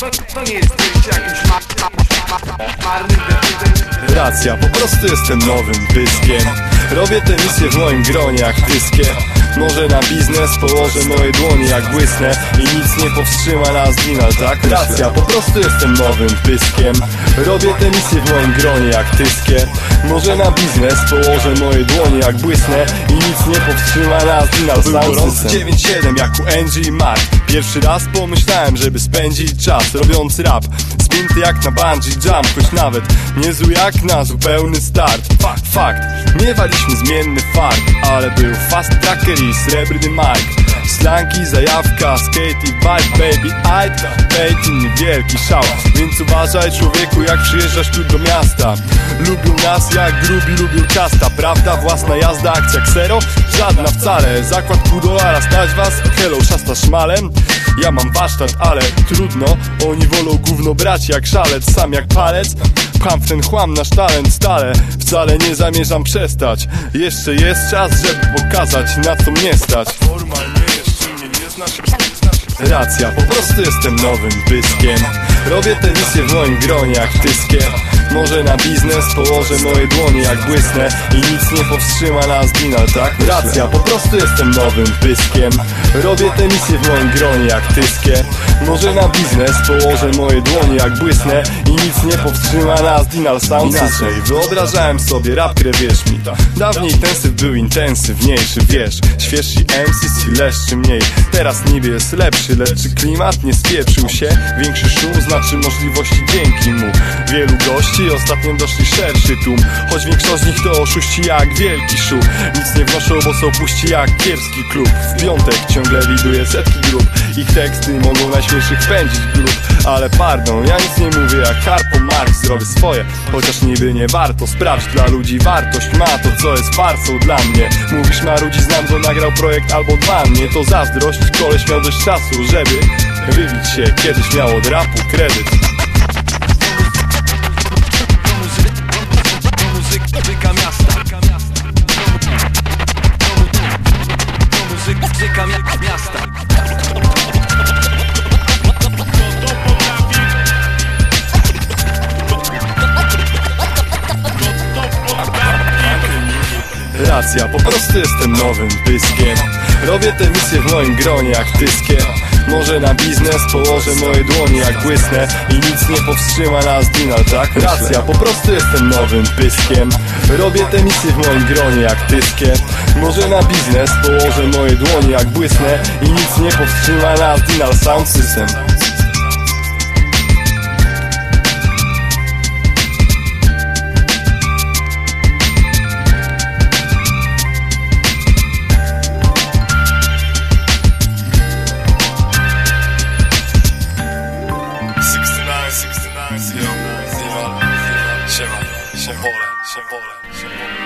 To, to nie jest jakimś ma, ma, ma, ma, marnym Racja, po prostu jestem nowym pyskiem. Robię te misje w moim gronie jak tyskie może na biznes położę moje dłonie jak błysnę I nic nie powstrzyma nas Dinal, tak? Racja, po prostu jestem nowym pyskiem. Robię te misje w moim gronie jak tyskie. Może na biznes położę moje dłonie jak błysnę I nic nie powstrzyma nas Dinal Był gorący 9-7 jak u Angie Mark. Pierwszy raz pomyślałem, żeby spędzić czas robiąc rap. Spięty jak na bungee jump, choć nawet niezły jak na zupełny start. Fakt, fakt, miewaliśmy zmienny fart Ale był fast tracker srebrny mic Slanki, zajawka, skate i vibe, baby I'd bait niewielki szał Więc uważaj człowieku jak przyjeżdżasz tu do miasta. Lubią nas jak grubi lubią ciasta. Prawda, własna jazda, akcja ksero? Żadna wcale. Zakład pół dolara stać was? Hello, szasta szmalem ja mam warsztat, ale trudno. Oni wolą gówno brać jak szalec Sam jak palec. Pcham w ten chłam nasz talent stale. Wcale nie zamierzam przestać. Jeszcze jest czas, żeby pokazać na co mnie stać. Formalnie jeszcze mnie nie znasz. Racja, po prostu jestem nowym pyskiem. Robię te misje w moim gronie jak tyskie Może na biznes położę moje dłonie jak błysnę I nic nie powstrzyma nas Dinal, tak? Racja, po prostu jestem nowym pyskiem. Robię te misje w moim gronie jak tyskie. Może na biznes położę moje dłonie jak błysnę I nic nie powstrzyma nas Dinal Sound Inaczej, wyobrażałem sobie rap, które wierz mi Dawniej intensyw był intensywniejszy, wiesz. Świeżsi MCs i leszczy mniej. Teraz niby jest lepszy, lecz klimat nie spieprzył się. Większy szum znaczy możliwości dzięki mu. Wielu gości, ostatnio doszli szerszy tłum. Choć większość z nich to oszuści jak wielki szum. Nic nie wnoszą, bo są puści jak kiepski klub. W piątek ciągle widuję setki grup. Ich teksty mogą najśmielszych pędzić grup Ale pardon, ja nic nie mówię jak Harpo Marx Zrobię swoje, chociaż niby nie warto Sprawdź dla ludzi wartość ma to co jest farsą dla mnie. Mówisz marudzi znam, że nagrał projekt albo dwa. Mnie to zazdrość, koleś miał dość czasu, żeby Wybić się, kiedyś miał od rapu kredyt Miasta. Racja, po prostu jestem nowym pyskiem. Robię te misje w moim gronie jak tyskie może na biznes położę moje dłonie jak błysnę I nic nie powstrzyma nas Dinal, tak? Racja, po prostu jestem nowym pyskiem. Robię te misje w moim gronie jak tyskie Może na biznes położę moje dłonie jak błysnę I nic nie powstrzyma nas Dinal Sound System 先破了，先破了，先破。